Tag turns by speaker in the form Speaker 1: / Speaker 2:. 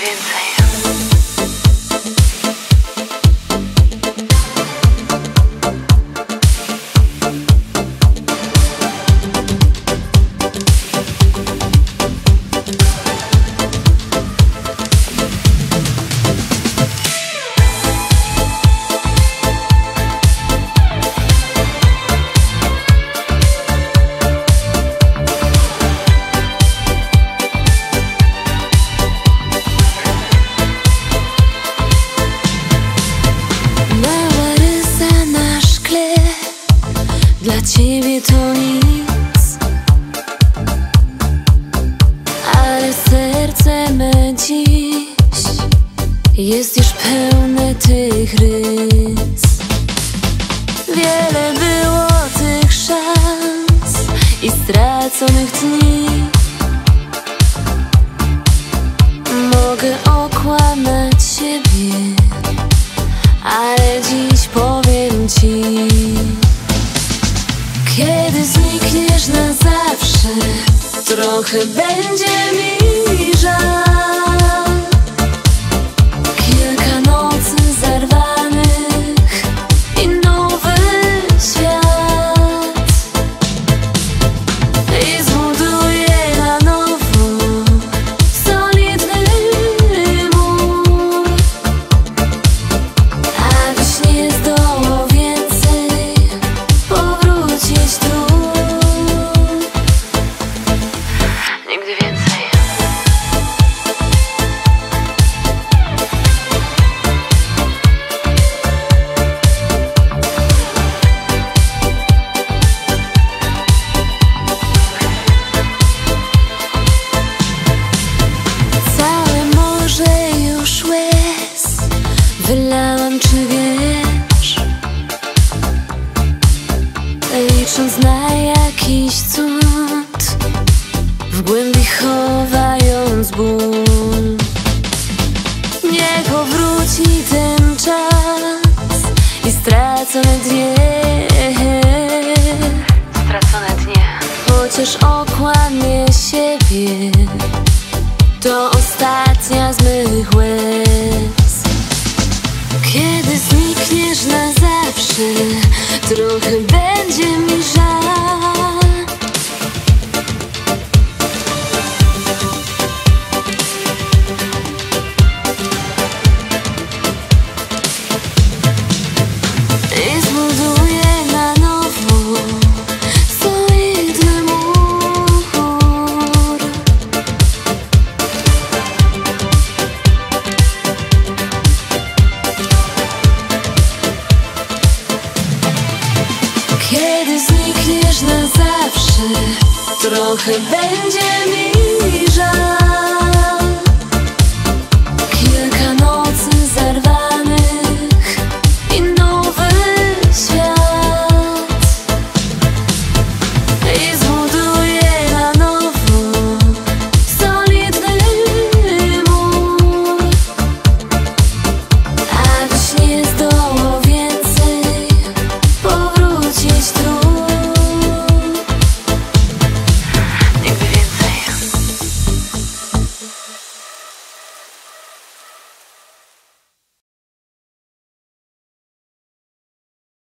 Speaker 1: więcej.
Speaker 2: Ciebie to nic Ale serce me dziś Jest już pełne tych rys. Wiele było tych szans I straconych dni Trochę będzie mi żal Wylałam, czy wiesz? Licząc na jakiś cud W głębi chowając ból. Nie powróci ten czas I stracone dnie.
Speaker 1: Stracone dnie.
Speaker 2: Chociaż okłamie siebie To Kiedy znikniesz na zawsze Trochę będzie mi